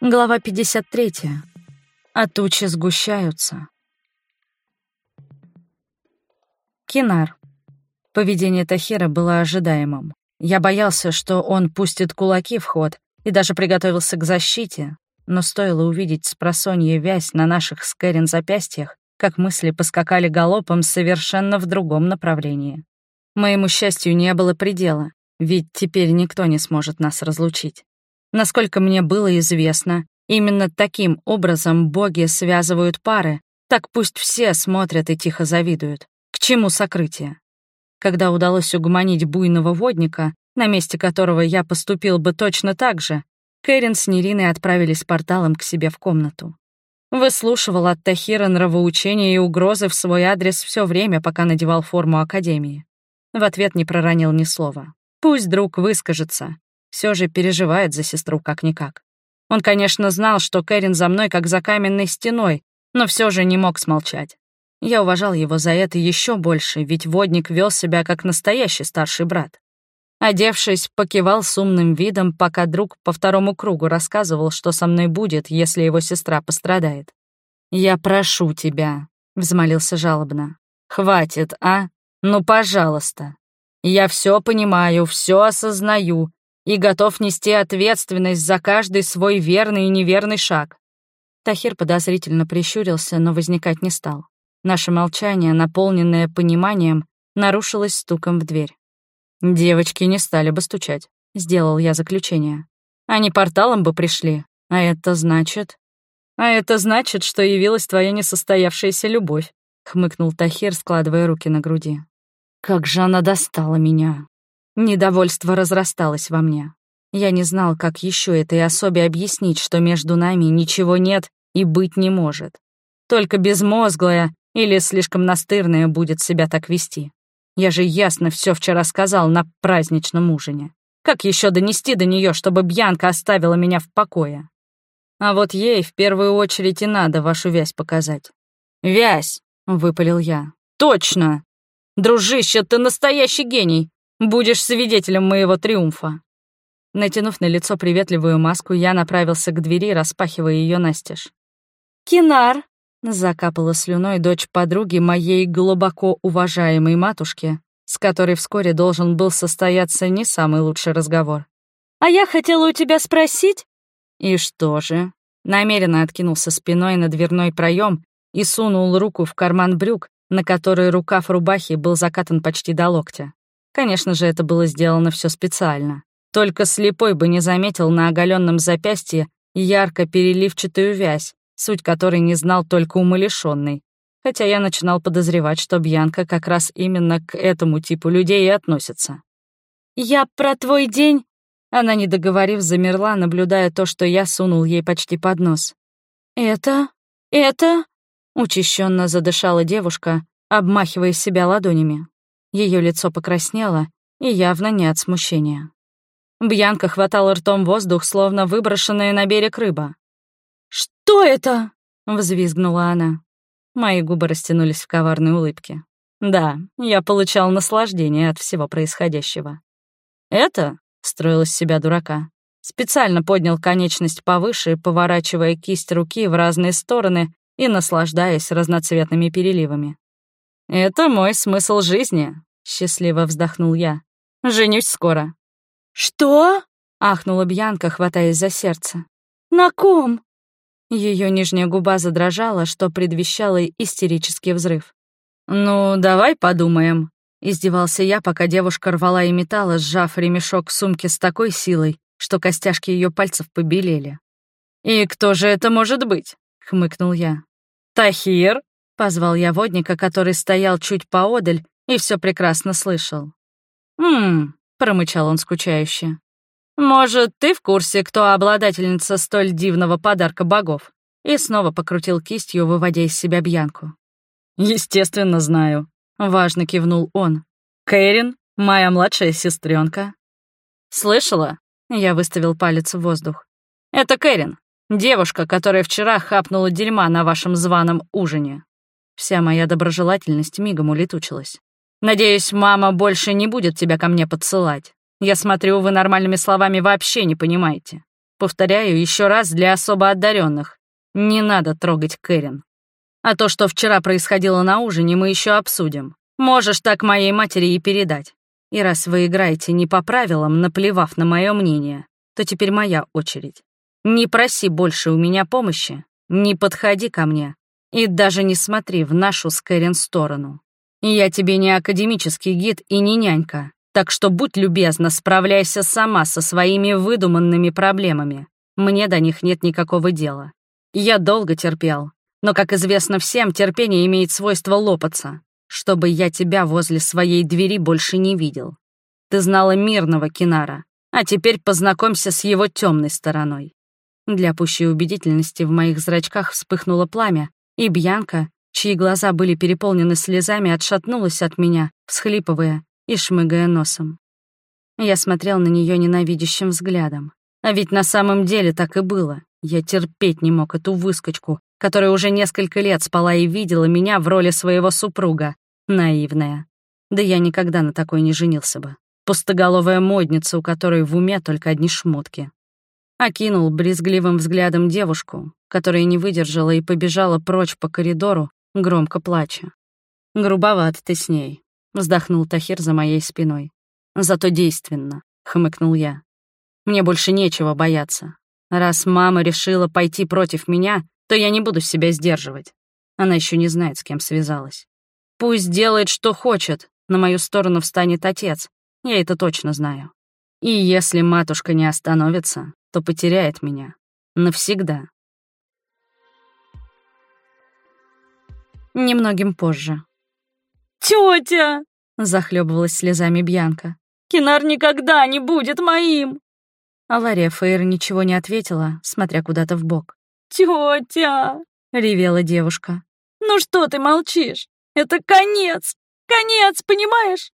Глава 53. А тучи сгущаются. Кинар. Поведение Тахира было ожидаемым. Я боялся, что он пустит кулаки в ход и даже приготовился к защите, но стоило увидеть спросонье вязь на наших с Кэрин запястьях, как мысли поскакали галопом совершенно в другом направлении. Моему счастью не было предела, ведь теперь никто не сможет нас разлучить. Насколько мне было известно, именно таким образом боги связывают пары, так пусть все смотрят и тихо завидуют. К чему сокрытие? Когда удалось угомонить буйного водника, на месте которого я поступил бы точно так же, Кэрин с Нериной отправились порталом к себе в комнату. Выслушивал от Тахира нравоучения и угрозы в свой адрес все время, пока надевал форму Академии. В ответ не проронил ни слова. Пусть друг выскажется, все же переживает за сестру как-никак. Он, конечно, знал, что Кэрин за мной как за каменной стеной, но все же не мог смолчать. Я уважал его за это еще больше, ведь водник вел себя как настоящий старший брат. Одевшись, покивал с умным видом, пока друг по второму кругу рассказывал, что со мной будет, если его сестра пострадает. «Я прошу тебя», — взмолился жалобно. «Хватит, а? Ну, пожалуйста. Я все понимаю, все осознаю, и готов нести ответственность за каждый свой верный и неверный шаг. Тахир подозрительно прищурился, но возникать не стал. Наше молчание, наполненное пониманием, нарушилось стуком в дверь. «Девочки не стали бы стучать», — сделал я заключение. «Они порталом бы пришли, а это значит...» «А это значит, что явилась твоя несостоявшаяся любовь», — хмыкнул Тахир, складывая руки на груди. «Как же она достала меня!» Недовольство разрасталось во мне. Я не знал, как еще этой особе объяснить, что между нами ничего нет и быть не может. Только безмозглая или слишком настырная будет себя так вести. Я же ясно все вчера сказал на праздничном ужине. Как еще донести до нее, чтобы Бьянка оставила меня в покое? А вот ей в первую очередь и надо вашу вязь показать. «Вязь!» — выпалил я. «Точно! Дружище, ты настоящий гений! Будешь свидетелем моего триумфа». Натянув на лицо приветливую маску, я направился к двери, распахивая ее настежь. «Кинар!» — закапала слюной дочь подруги моей глубоко уважаемой матушки, с которой вскоре должен был состояться не самый лучший разговор. «А я хотела у тебя спросить...» «И что же?» Намеренно откинулся спиной на дверной проем и сунул руку в карман брюк, на который рукав рубахи был закатан почти до локтя. Конечно же, это было сделано все специально. Только слепой бы не заметил на оголенном запястье ярко переливчатую вязь, суть которой не знал только умалишенный. Хотя я начинал подозревать, что Бьянка как раз именно к этому типу людей и относится. «Я про твой день...» Она, не договорив, замерла, наблюдая то, что я сунул ей почти под нос. «Это? Это?» Учащенно задышала девушка, обмахивая себя ладонями. Ее лицо покраснело, и явно не от смущения. Бьянка хватала ртом воздух, словно выброшенная на берег рыба. «Что это?» — взвизгнула она. Мои губы растянулись в коварной улыбке. Да, я получал наслаждение от всего происходящего. «Это?» — строил из себя дурака. Специально поднял конечность повыше, поворачивая кисть руки в разные стороны и наслаждаясь разноцветными переливами. «Это мой смысл жизни», — счастливо вздохнул я. «Женюсь скоро». «Что?» — ахнула Бьянка, хватаясь за сердце. «На ком?» Ее нижняя губа задрожала, что предвещало истерический взрыв. «Ну, давай подумаем», — издевался я, пока девушка рвала и металла, сжав ремешок сумки с такой силой, что костяшки ее пальцев побелели. «И кто же это может быть?» — хмыкнул я. «Тахир?» Позвал я водника, который стоял чуть поодаль и все прекрасно слышал. «Ммм», — промычал он скучающе. «Может, ты в курсе, кто обладательница столь дивного подарка богов?» И снова покрутил кистью, выводя из себя Бьянку. «Естественно, знаю», — важно кивнул он. «Кэрин, моя младшая сестренка. «Слышала?» — я выставил палец в воздух. «Это Кэрин, девушка, которая вчера хапнула дерьма на вашем званом ужине». Вся моя доброжелательность мигом улетучилась. «Надеюсь, мама больше не будет тебя ко мне подсылать. Я смотрю, вы нормальными словами вообще не понимаете». Повторяю еще раз для особо одаренных. Не надо трогать Кэрин. А то, что вчера происходило на ужине, мы еще обсудим. Можешь так моей матери и передать. И раз вы играете не по правилам, наплевав на мое мнение, то теперь моя очередь. Не проси больше у меня помощи, не подходи ко мне и даже не смотри в нашу с сторону. Я тебе не академический гид и не нянька, так что будь любезна, справляйся сама со своими выдуманными проблемами. Мне до них нет никакого дела. Я долго терпел, но, как известно всем, терпение имеет свойство лопаться, чтобы я тебя возле своей двери больше не видел. Ты знала мирного Кинара, а теперь познакомься с его темной стороной. Для пущей убедительности в моих зрачках вспыхнуло пламя, и Бьянка, чьи глаза были переполнены слезами, отшатнулась от меня, всхлипывая и шмыгая носом. Я смотрел на нее ненавидящим взглядом. А ведь на самом деле так и было. Я терпеть не мог эту выскочку, которая уже несколько лет спала и видела меня в роли своего супруга. Наивная. Да я никогда на такой не женился бы. Пустоголовая модница, у которой в уме только одни шмотки. Окинул брезгливым взглядом девушку, которая не выдержала и побежала прочь по коридору, громко плача. «Грубоват ты с ней», — вздохнул Тахир за моей спиной. «Зато действенно», — хмыкнул я. «Мне больше нечего бояться. Раз мама решила пойти против меня, то я не буду себя сдерживать. Она еще не знает, с кем связалась. Пусть делает, что хочет, на мою сторону встанет отец, я это точно знаю. И если матушка не остановится, то потеряет меня. Навсегда. Немногим позже. «Тетя!» — захлебывалась слезами Бьянка. «Кинар никогда не будет моим!» А Лария Фейр ничего не ответила, смотря куда-то в бок. «Тетя!» — ревела девушка. «Ну что ты молчишь? Это конец! Конец, понимаешь?»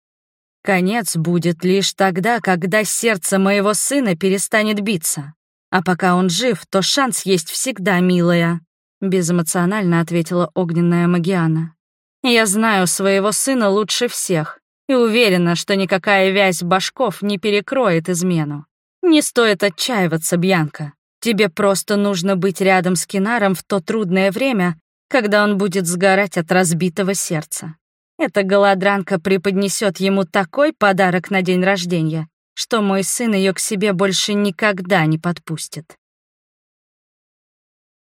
«Конец будет лишь тогда, когда сердце моего сына перестанет биться. А пока он жив, то шанс есть всегда, милая», — безэмоционально ответила огненная Магиана. «Я знаю своего сына лучше всех и уверена, что никакая вязь башков не перекроет измену. Не стоит отчаиваться, Бьянка. Тебе просто нужно быть рядом с Кинаром в то трудное время, когда он будет сгорать от разбитого сердца. Эта голодранка преподнесет ему такой подарок на день рождения, что мой сын ее к себе больше никогда не подпустит.